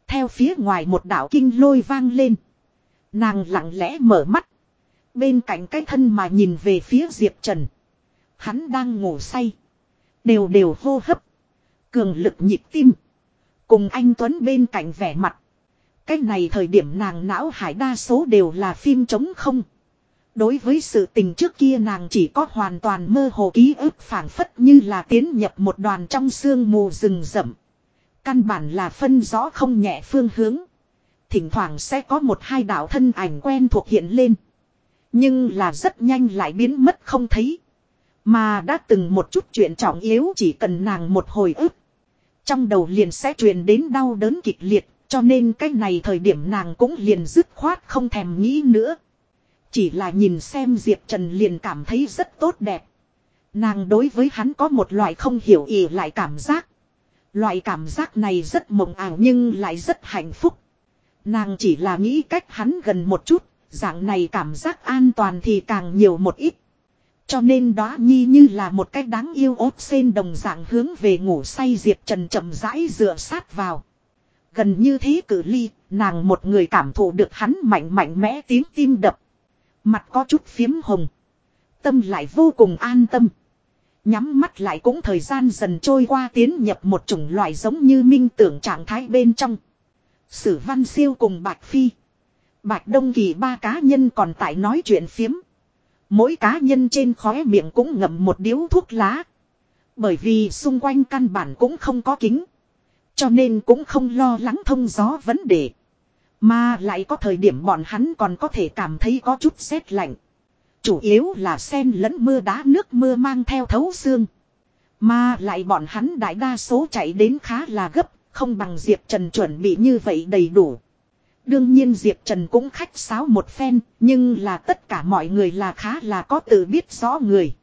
[SPEAKER 1] Theo phía ngoài một đạo kinh lôi vang lên. Nàng lặng lẽ mở mắt. Bên cạnh cái thân mà nhìn về phía Diệp Trần. Hắn đang ngủ say. Đều đều hô hấp. Cường lực nhịp tim. Cùng anh Tuấn bên cạnh vẻ mặt. Cái này thời điểm nàng não hải đa số đều là phim chống không. Đối với sự tình trước kia nàng chỉ có hoàn toàn mơ hồ ký ức phản phất như là tiến nhập một đoàn trong sương mù rừng rậm. Căn bản là phân rõ không nhẹ phương hướng. Thỉnh thoảng sẽ có một hai đạo thân ảnh quen thuộc hiện lên. Nhưng là rất nhanh lại biến mất không thấy. Mà đã từng một chút chuyện trọng yếu chỉ cần nàng một hồi ức. Trong đầu liền sẽ truyền đến đau đớn kịch liệt, cho nên cái này thời điểm nàng cũng liền dứt khoát không thèm nghĩ nữa. Chỉ là nhìn xem Diệp Trần liền cảm thấy rất tốt đẹp. Nàng đối với hắn có một loại không hiểu ý lại cảm giác. Loại cảm giác này rất mộng ảo nhưng lại rất hạnh phúc. Nàng chỉ là nghĩ cách hắn gần một chút, dạng này cảm giác an toàn thì càng nhiều một ít. Cho nên đó nhi như là một cách đáng yêu ốt sen đồng dạng hướng về ngủ say Diệp Trần chậm rãi dựa sát vào. Gần như thế cử ly, nàng một người cảm thụ được hắn mạnh mạnh mẽ tiếng tim đập. Mặt có chút phiếm hồng. Tâm lại vô cùng an tâm. Nhắm mắt lại cũng thời gian dần trôi qua tiến nhập một chủng loại giống như minh tưởng trạng thái bên trong. Sử văn siêu cùng Bạch Phi. Bạch Đông Kỳ ba cá nhân còn tại nói chuyện phiếm. Mỗi cá nhân trên khóe miệng cũng ngậm một điếu thuốc lá. Bởi vì xung quanh căn bản cũng không có kính. Cho nên cũng không lo lắng thông gió vấn đề. Mà lại có thời điểm bọn hắn còn có thể cảm thấy có chút rét lạnh. Chủ yếu là sen lẫn mưa đá nước mưa mang theo thấu xương. Mà lại bọn hắn đại đa số chạy đến khá là gấp, không bằng Diệp Trần chuẩn bị như vậy đầy đủ. Đương nhiên Diệp Trần cũng khách sáo một phen, nhưng là tất cả mọi người là khá là có tự biết rõ người.